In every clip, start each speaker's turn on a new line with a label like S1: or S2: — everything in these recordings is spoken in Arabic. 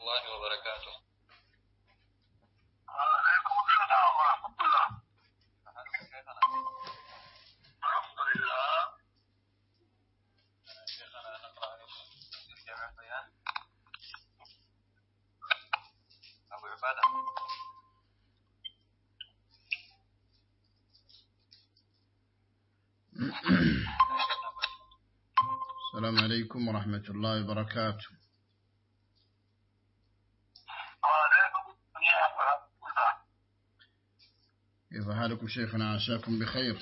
S1: الله وبركاته
S2: وعليكم السلام ورحمة الله الحمد لله
S1: شيخنا نقرأ لكم جامع البيان أبو عبادة
S3: السلام عليكم ورحمة الله وبركاته كيف حالكم شيخنا عساكم بخير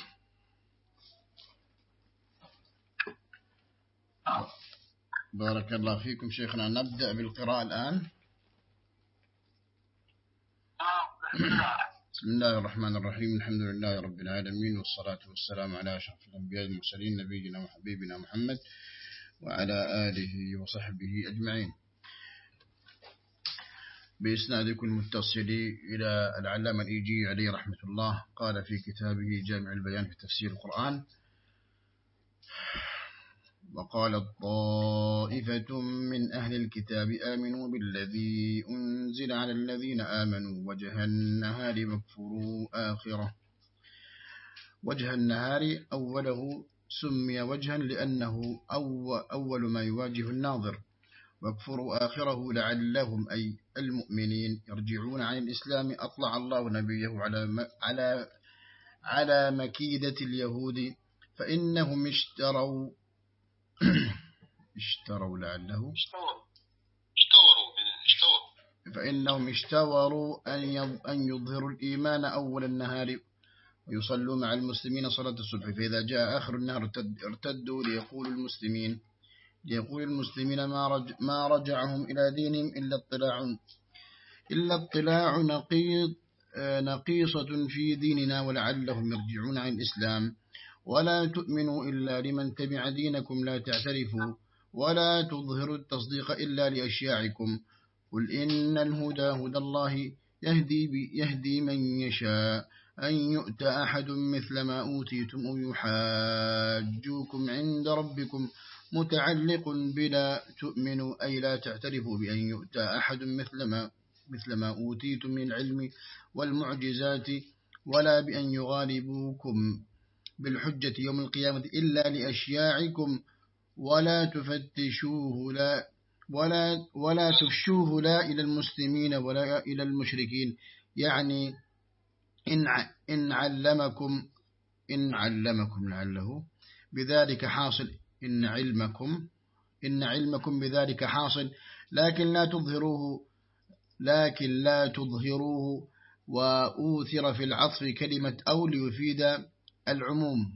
S3: بارك الله فيكم شيخنا نبدأ بالقراءة الآن بسم الله الرحمن الرحيم. الحمد لله رب العالمين والصلاة والسلام على أشرف الأنبياء المرسلين نبينا وحبيبنا محمد وعلى آله وصحبه أجمعين. بإسنادكم المتصل إلى العلامة الإيجي عليه رحمة الله قال في كتابه جامع البيان في تفسير القرآن وقال طائفة من أهل الكتاب آمنوا بالذي أنزل على الذين آمنوا وجه النهار واكفروا آخره. وجه النهار أوله سمي وجها لأنه أول ما يواجه الناظر. واكفروا آخره لعلهم أي المؤمنين يرجعون عن الإسلام. أطلع الله نبيه على على على مكيدة اليهود فإنهم اشتروا اشتروا لعله.
S1: اشتوروا اشتوروا.
S3: فإنهم اشتوروا أن يظهروا الإيمان أول النهار ويصلوا مع المسلمين صلاة الصبح. فإذا جاء آخر النهار ارتدوا ليقول المسلمين ليقول المسلمين ما, رج ما رجعهم إلى دينهم إلا اطلاع إلا اطلاع نقيض نقيصة في ديننا ولعلهم يرجعون عن الإسلام. ولا تؤمنوا إلا لمن تبع دينكم لا تعترفوا ولا تظهروا التصديق إلا لأشياعكم. قل إن الهدى هدى الله يهدي, يهدي من يشاء. أن يؤتى أحد مثل ما أوتيتم أو يحاجوكم عند ربكم متعلق بلا تؤمنوا أي لا تعترفوا بأن يؤتى أحد مثل ما, مثل ما أوتيتم من العلم والمعجزات ولا بأن يغالبوكم. بالحجة يوم القيامة إلا لأشياعكم ولا تفتشوه لا ولا ولا تفشوه لا إلى المسلمين ولا إلى المشركين. يعني إن إن علمكم إن علمكم لعله بذلك حاصل إن علمكم إن علمكم بذلك حاصل. لكن لا تظهروه لكن لا تظهروه. وأوثر في العطف كلمة أو ليفيد العموم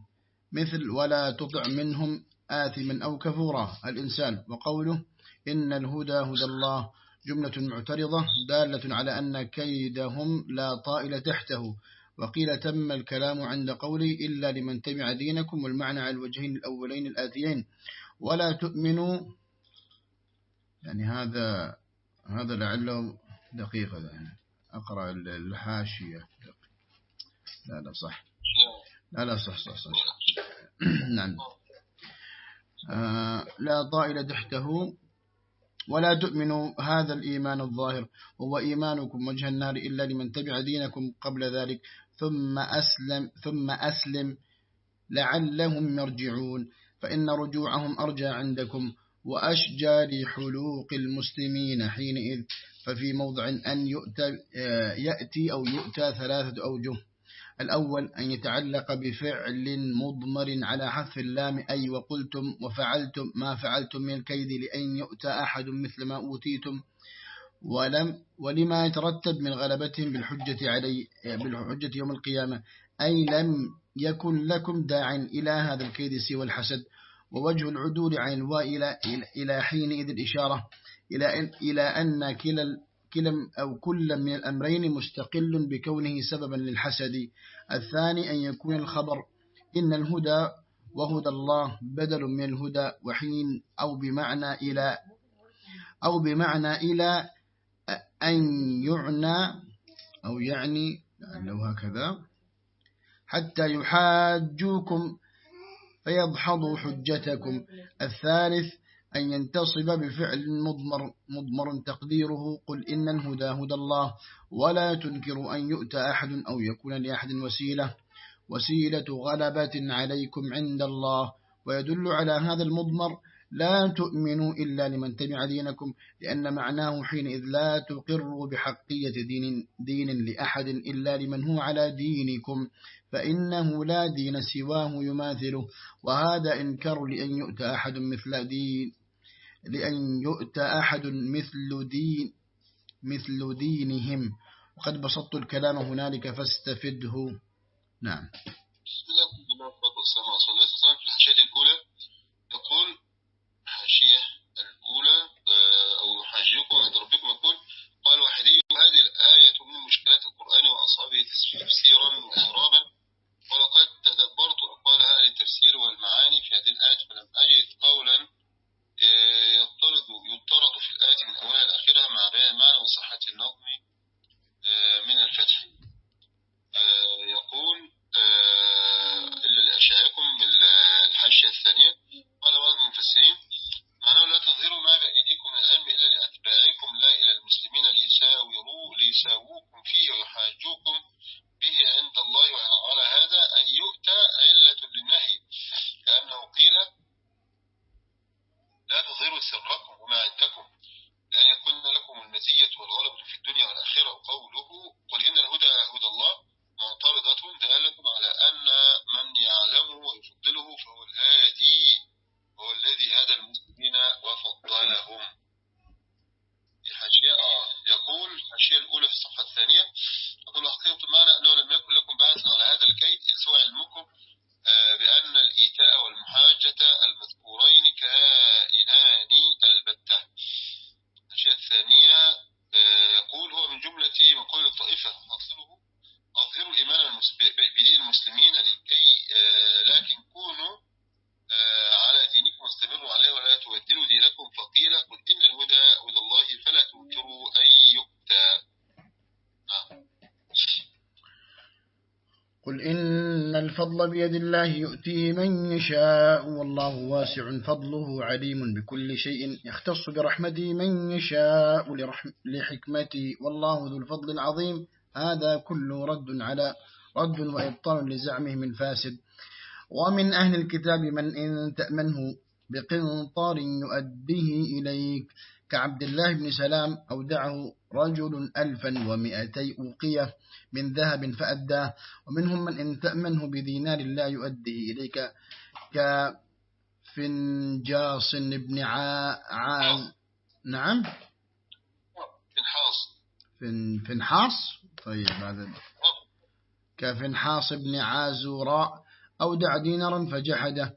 S3: مثل ولا تطع منهم آثما أو كفورا. الإنسان وقوله إن الهدى هدى الله. جملة معترضة دالة على أن كيدهم لا طائل تحته. وقيل تم الكلام عند قولي إلا لمن تبع دينكم والمعنى على الوجهين الأولين الآتيين. ولا تؤمنوا يعني هذا هذا لعله دقيقة يعني أقرأ الحاشية. لا لا صح. لا لا صح صح صح. نعم. آه لا طائل تحته ولا تؤمنوا هذا الإيمان الظاهر. هو إيمانكم وجه النار إلا لمن تبع دينكم قبل ذلك. ثم أسلم, ثم أسلم لعلهم يرجعون. فإن رجوعهم أرجى عندكم وأشجى لحلوق المسلمين حينئذ. ففي موضع أن يؤتى يأتي أو يؤتى ثلاثة أوجه. الأول أن يتعلق بفعل مضمر على حذف اللام أي وقلتم وفعلتم ما فعلتم من الكيد لأن يؤتى أحد مثل ما أوتيتم. ولم ولما يترتب من غلبتهم بالحجة علي بالحجة يوم القيامة أي لم يكن لكم داع إلى هذا الكيد سوى الحسد. ووجه العدول عن الواء إلى حينئذ الإشارة إلى أن كلا كلا أو كل من الأمرين مستقل بكونه سببا للحسد. الثاني أن يكون الخبر إن الهدى وهدى الله بدل من الهدى وحين أو بمعنى إلى أو بمعنى إلى أن يعنى أو يعني لو هكذا حتى يحاجوكم فيضحضوا حجتكم. الثالث أن ينتصب بفعل مضمر, مضمر تقديره. قل إن الهدى هدى الله ولا تنكر أن يؤتى أحد أو يكون لأحد وسيلة. وسيلة غلبة عليكم عند الله. ويدل على هذا المضمر لا تؤمنوا إلا لمن تبع دينكم لأن معناه حينئذ لا تقروا بحقية دين, دين لأحد إلا لمن هو على دينكم فإنه لا دين سواه يماثله. وهذا إنكر لأن يؤتى أحد مثل دين لأن يؤتى أحد مثل دين مثل دينهم. وقد بسطت الكلام هنالك فاستفده. نعم.
S1: الحاشية الأولى يقول حاشية الأولى آه، أو حاجيكم عند ربكم يقول قال وحدي هذه الآية من مشكلات القرآن وأصحابه تفسيرا وإعرابا ولقد تدبرت أقوال أهل التفسير والمعاني في هذه الآية فلم أجد قولا آه، يطرد يطرد في الآية من أولها لآخرها مع بيان المعنى وصحة النظم آه، من الفتح يقول إلا لأشيائكم بالحاشية الثانية قال بعض المفسرين معناه لا تظهروا ما بأيديكم من العلم إلا لأتباعكم لا إلى المسلمين ليساوروا ليساووكم فيه ويحاجوكم به عند الله وعلى هذا أن يؤتى علة للنهي كأنه قيل لا تظهروا سركم وما عندكم لأن يكون لكم المزية والغلبة في الدنيا والآخرة. قوله قل إن الهدى هدى الله معترضة دالة على أن من يعلمه ويفضله فهو الهادي هو الذي هدى المسلمين وفضلهم. في حاشية. آه. يقول الحاشية الأولى في الصفحة الثانية يقول حقيقة المعنى أنه لم يكن لكم بعث على هذا الكيد إذ سوى علمكم آه بأن الإيتاء والمحاجة المذكورين كائنان البتة. الحاشية الثانية آه يقول هو من جملة مقول الطائفة أصله أظهروا الإيمان بدين المسلمين لكي آه لكن كونوا آه على دينكم واستمروا عليه ولا تبدلوا دينكم فقيل قل إن الهدى هدى الله فلا تنكروا أن يؤتى نعم
S3: قل إن الفضل بيد الله يؤتيه من يشاء. والله واسع فضله عليم بكل شيء. يختص برحمته من يشاء لحكمته. والله ذو الفضل العظيم. هذا كله رد على رد وإبطال لزعمهم الفاسد ومن أهل الكتاب من إن تأمنه بقنطار يؤديه إليك. كعبد الله بن سلام أودعه رجل ألفا ومئتي أوقية من ذهب فأداه ومنهم من إن تأمنه بدينار لا يؤديه إليك كفنجاص بن عاز نعم؟
S1: فنحاص.
S3: فن فنحاص؟ طيب هذا كفنحاص بن عازوراء أودع دينارا فجحده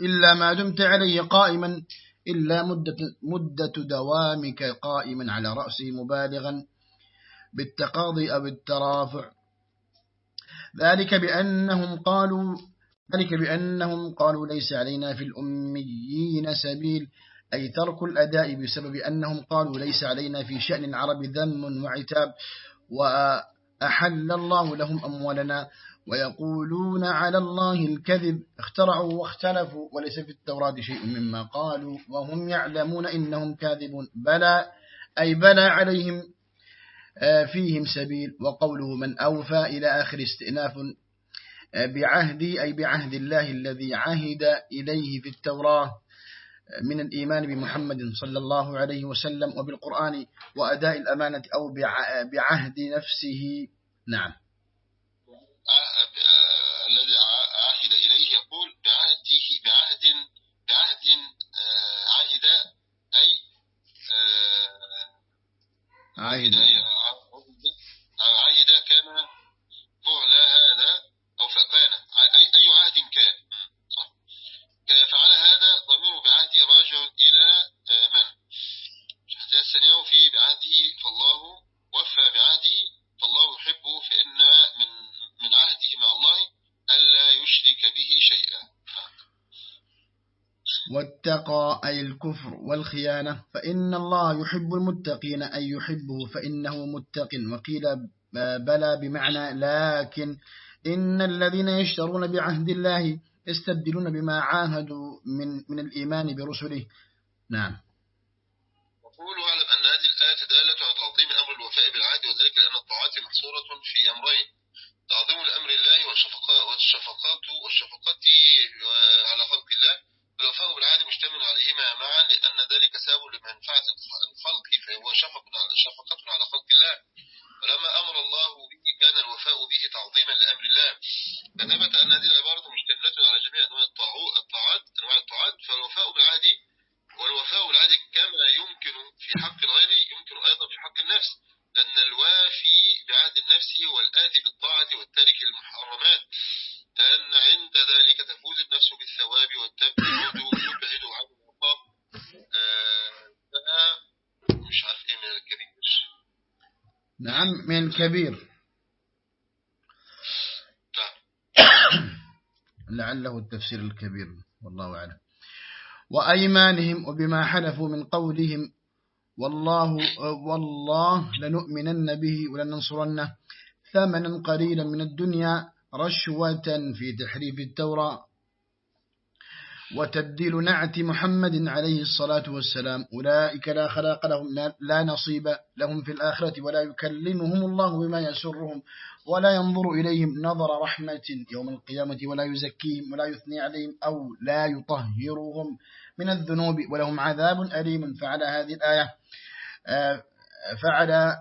S3: إلا ما دمت عليه قائما إلا مدة, مدة دوامك قائما على رأسه مبالغا بالتقاضي أو الترافع. ذلك بأنهم قالوا ذلك بأنهم قالوا ليس علينا في الأميين سبيل أي ترك الأداء بسبب أنهم قالوا ليس علينا في شأن العرب ذم وعتاب وأحل الله لهم أموالنا ويقولون على الله الكذب اخترعوا واختلفوا وليس في التوراة شيء مما قالوا وهم يعلمون إنهم كاذبون. بلى أي بلى عليهم فيهم سبيل. وقوله من أوفى إلى آخر استئناف بعهدي أي بعهد الله الذي عهد إليه في التوراة من الإيمان بمحمد صلى الله عليه وسلم وبالقرآن وأداء الأمانة أو بعهد نفسه. نعم
S1: الذي عهد إليه يقول بعهده بعهد بعهد عهد أي
S3: عهد
S1: عهد كان فعل هذا أو فكان أي أي عهد كان صح فعل هذا ضمير بعهد راجع إلى من الحديث الثانية في بعهده فالله وفى بعهده فالله يحبه فإن من من عهده مع الله ألا يشرك به شيئا
S3: واتقى أي الكفر والخيانة فإن الله يحب المتقين أي يحبه فإنه متق. وقيل بلى بمعنى لكن. إن الذين يشترون بعهد الله يستبدلون بما عاهدوا من, من الإيمان برسله. نعم.
S1: وقولوا اعلم أن هذه الآية دالة على تعظيم أمر الوفاء بالعهد وذلك لأن الطاعات محصورة في أمرين تعظيم لأمر الله والشفقات والشفقة على خلق الله والوفاء بالعهد مشتمل عليهما معا لأن ذلك سبب لمنفعة الخلق فهو شفق على شفقة على خلق الله. ولما أمر الله به كان الوفاء به تعظيما لأمر الله. فثبت أن هذه العبارة مشتملة على جميع أنواع الطاعات أنواع الطاعات. فالوفاء بالعهد والوفاء بالعهد كما يمكن في حق الغير يمكن أيضا في حق النفس. أن الوافي بعهد النفس هو الآتي بالطاعة والتارك المحرمات لأن عند ذلك تفوز النفس بالثواب والتبعد تبعد عن العقاب آه، مش عارف إيه من الكبير.
S3: نعم من الكبير
S1: نعم.
S3: لعله التفسير الكبير والله أعلم. وأيمانهم وبما حلفوا من قولهم والله والله لنؤمنن به ولننصرنه ثمنا قليلا من الدنيا رشوة في تحريف التوراة. وتبديل نعت محمد عليه الصلاة والسلام. أولئك لا خلاق لهم لا- نصيب لهم في الآخرة ولا يكلمهم الله بما يسرهم ولا ينظر إليهم نظر رحمة يوم القيامة ولا يزكيهم ولا يثني عليهم أو لا يطهرهم من الذنوب ولهم عذاب أليم. فعلى هذه الآية آه، فعلى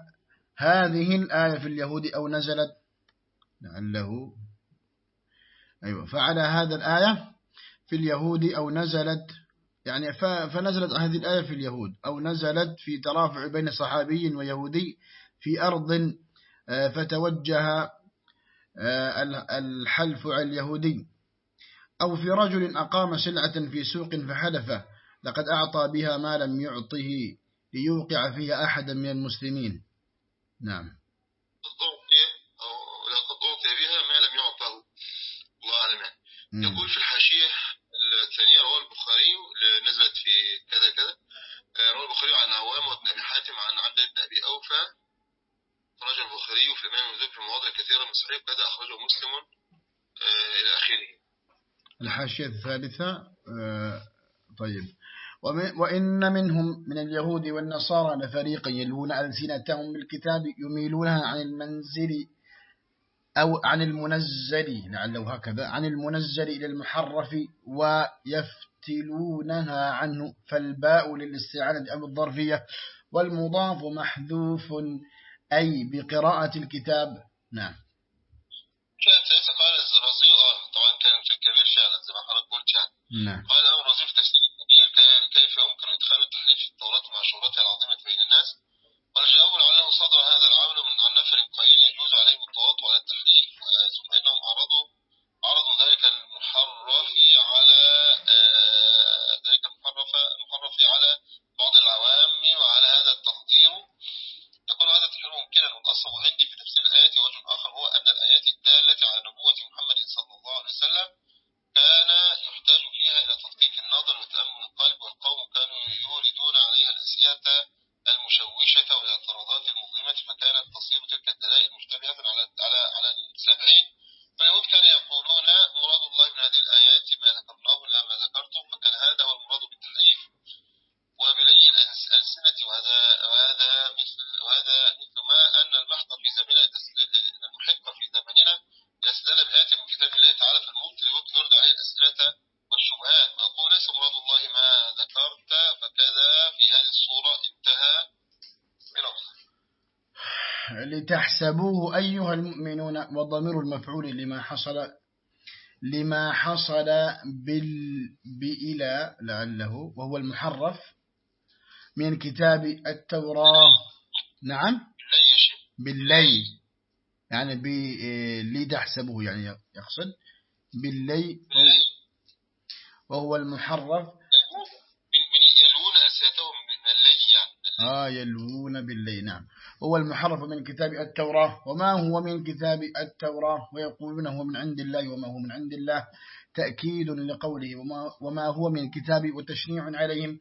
S3: هذه الآية في اليهود أو نزلت لعله. أيوة. فعلى هذا الآية في اليهود أو نزلت يعني فنزلت هذه الآية في اليهود أو نزلت في ترافع بين صحابي ويهودي في أرض آه، فتوجه آه، ال- الحلف على اليهودي. أو في رجل أقام سلعة في سوق فحلف لقد أعطى بها ما لم يعطه ليوقع فيها أحدا من المسلمين. نعم
S1: قد أعطي أو لقد أعطي بها ما لم يعطه الله أعلم يعني.
S3: مم.
S1: يقول في الحاشية الثانية رواه البخاري نزلت في كذا كذا. آه، رواه البخاري عن عوام وابن أبي حاتم عن عبد بن أبي أوفى. خرج البخاري في الإمام المذكر في مواضع كثيرة من صحيح كذا أخرجه مسلم آه، إلى آخره.
S3: الحاشية الثالثة آه، طيب. وإن منهم من اليهود والنصارى لفريقا يلوون ألسنتهم بالكتاب يميلونها عن المنزل أو عن المنزل لعله هكذا عن المنزل إلى المحرف ويفتلونها عنه فالباء للاستعانة أو الظرفية والمضاف محذوف أي بقراءة الكتاب. نعم.
S1: كانت سياسة قال الرزيء آه طبعا كان في الكبير فعلا زي ما حضرتك قلت يعني
S3: نعم.
S1: قال الأمر الرزيء في تفسير الكبير كي- كيف يمكن إدخال التحريف في التوراة مع شهرتها العظيمة بين الناس والجواب لعله صدر هذا العمل من عن نفر قليل يجوز عليهم التواطؤ على التحريف آه، ثم إنهم عرضوا عرضوا ذلك المحرف على آه، ذلك المحرف المحرف على بعض العوام وعلى هذا التقدير يكون هذا التحرير ممكنا والأصل عندي في تفسير الآية وجه آخر هو أن الآيات الدالة على نبوة محمد صلى الله عليه وسلم كان يحتاج فيها إلى تدقيق النظر وتأمل القلب والقوم كانوا يوردون عليها الأسئلة المشوشة والاعتراضات المظلمة فكانت تصير تلك الدلائل مشتبهة على على على السامعين فاليهود كانوا يقولون مراد الله من هذه الآيات ما ذكرناه لا ما ذكرته فكان هذا هو المراد بالتحريف وبلي الألس- الألسنة وهذا وهذا مثل وهذا مثل ما أن المحق في زمننا يستدل- المحق في زمننا يستدل بآيات من كتاب الله تعالى فالمبطل يرد عليه الأسئلة والشبهات ويقول ليس مراد الله ما ذكرت فكذا في هذه الصورة انتهى بلفظ
S3: لتحسبوه أيها المؤمنون وضمير المفعول لما حصل لما حصل بال بإلى لعله وهو المحرف من كتاب التوراة. نعم؟ بالليل. يعني ب لتحسبوه يعني يقصد بالليل. وهو المحرف.
S1: يلوون ألسنتهم من اللي يعني.
S3: آه يلوون بالليل. نعم. هو المحرف من كتاب التوراة. وما هو من كتاب التوراة؟ ويقولون هو من عند الله وما هو من عند الله. تأكيد لقوله وما, وما هو من الكتاب وتشنيع عليهم.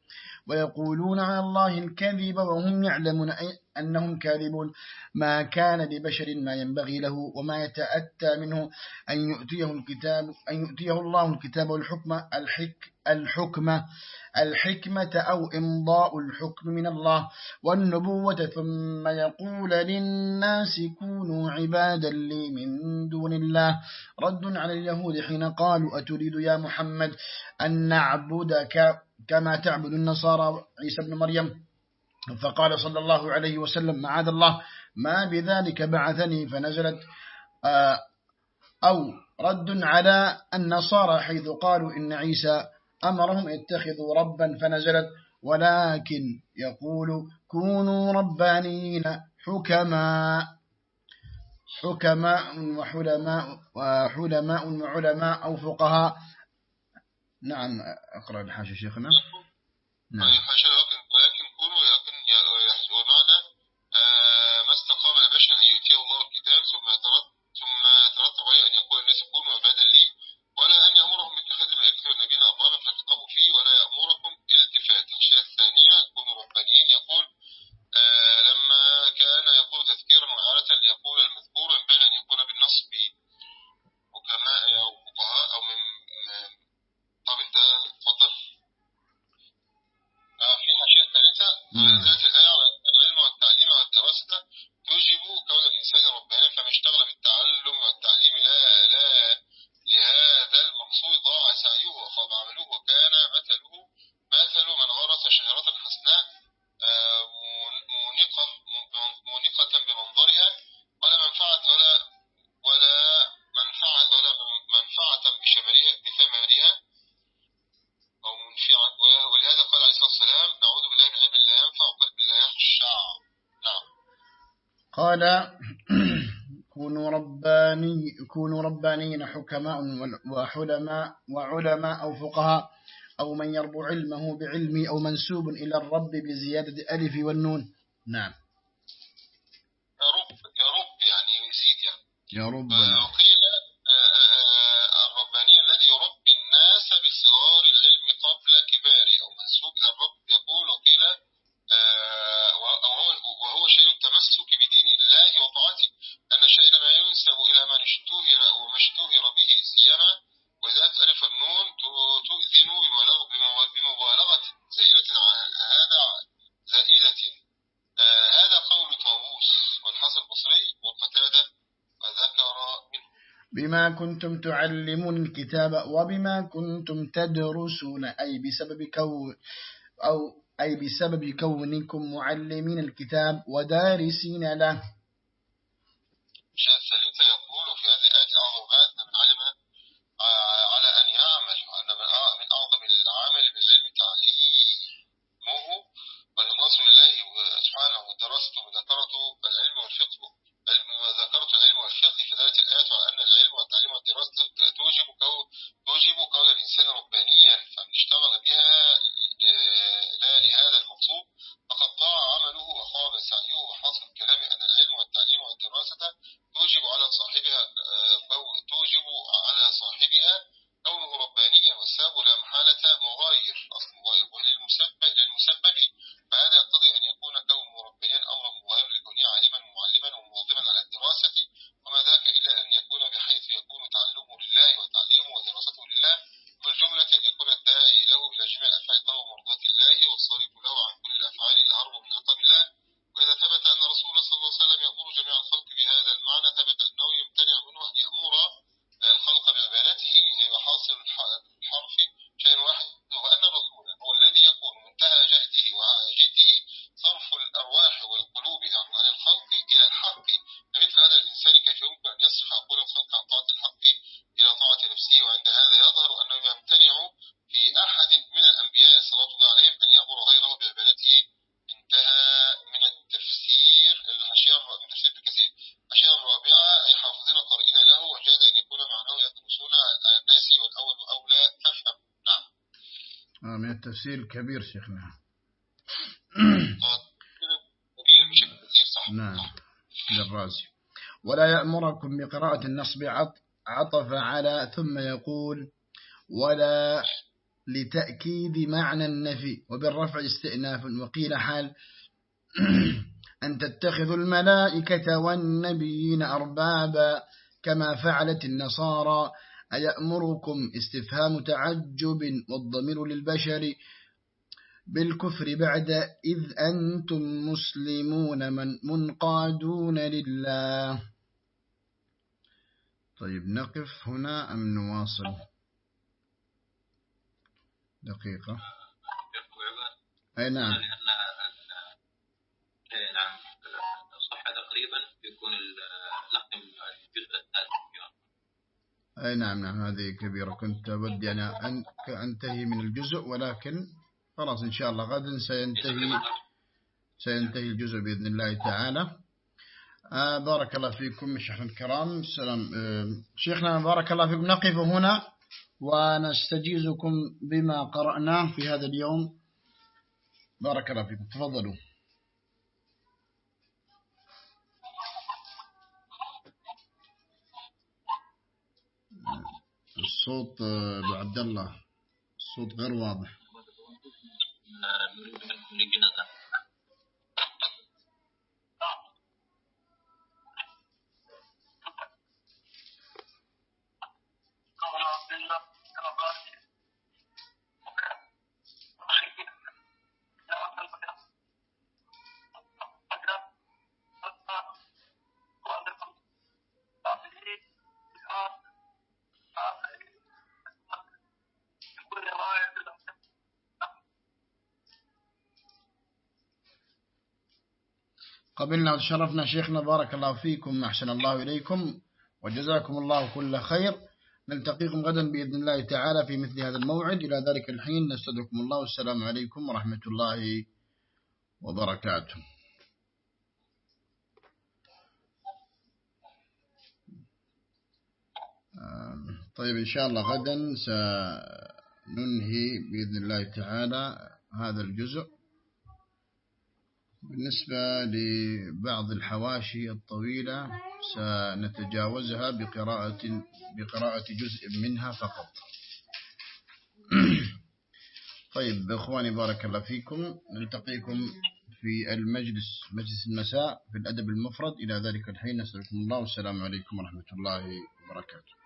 S3: ويقولون على الله الكذب وهم يعلمون أي أنهم كاذبون. ما كان لبشر ما ينبغي له وما يتأتى منه أن يؤتيه الكتاب أن يؤتيه الله الكتاب والحكمة الحك الحكمة الحكمة أو إمضاء الحكم من الله والنبوة. ثم يقول للناس كونوا عبادا لي من دون الله. رد على اليهود حين قالوا أتريد يا محمد أن نعبدك كما تعبد النصارى عيسى بن مريم؟ فقال صلى الله عليه وسلم معاذ الله ما بذلك بعثني فنزلت. آه، أو رد على النصارى حيث قالوا إن عيسى أمرهم اتخذوا ربا فنزلت ولكن يقول كونوا ربانين حكماء حكماء وحلماء وحلماء وعلماء أو فقهاء. نعم أقرأ الحاشي شيخنا.
S1: نعم. قال
S3: كونوا رباني كونوا ربانيين حكماء وحلماء وعلماء أو فقهاء أو من يربو علمه بعلمي أو منسوب إلى الرب بزيادة ألف والنون. نعم.
S1: يا رب يا رب يعني يزيد يعني.
S3: يا رب.
S1: آه،
S3: بما كنتم تعلمون الكتاب وبما كنتم تدرسون أي بسبب كون أو أي بسبب كونكم معلمين الكتاب ودارسين له.
S1: يشعر أن العلم والتعليم والدراسة أو يمتنع منه أن يأمره تفسير كبير شيخنا.
S3: نعم للرازي ولا يأمركم بقراءة النصب عطف على ثم يقول ولا لتأكيد معنى النفي وبالرفع استئناف. وقيل حال أن تتخذوا الملائكة والنبيين أربابا كما فعلت النصارى أيأمركم استفهام تعجب والضمير للبشر بالكفر بعد إذ أنتم مسلمون من منقادون لله. طيب نقف هنا أم نواصل؟ دقيقة. أي نعم.
S4: لأن إيه نعم. الصفحة تقريبا يكون الثالث
S3: أي نعم نعم هذه كبيرة. كنت أودي أنا أن أنتهي من الجزء ولكن خلاص إن شاء الله غدا سينتهي سينتهي الجزء بإذن الله تعالى. آه بارك الله فيكم شيخنا الكرام. السلام. آه شيخنا بارك الله فيكم. نقف هنا ونستجيزكم بما قرأناه في هذا اليوم. بارك الله فيكم. تفضلوا. الصوت ابو عبد الله الصوت غير واضح. قبلنا وتشرفنا شيخنا بارك الله فيكم أحسن الله إليكم وجزاكم الله كل خير. نلتقيكم غدا بإذن الله تعالى في مثل هذا الموعد. إلى ذلك الحين نستودعكم الله والسلام عليكم ورحمة الله وبركاته. طيب إن شاء الله غدا سننهي بإذن الله تعالى هذا الجزء. بالنسبة لبعض الحواشي الطويلة سنتجاوزها بقراءة بقراءة جزء منها فقط. طيب إخواني بارك الله فيكم. نلتقيكم في المجلس مجلس المساء في الأدب المفرد. إلى ذلك الحين نسألكم الله والسلام عليكم ورحمة الله وبركاته.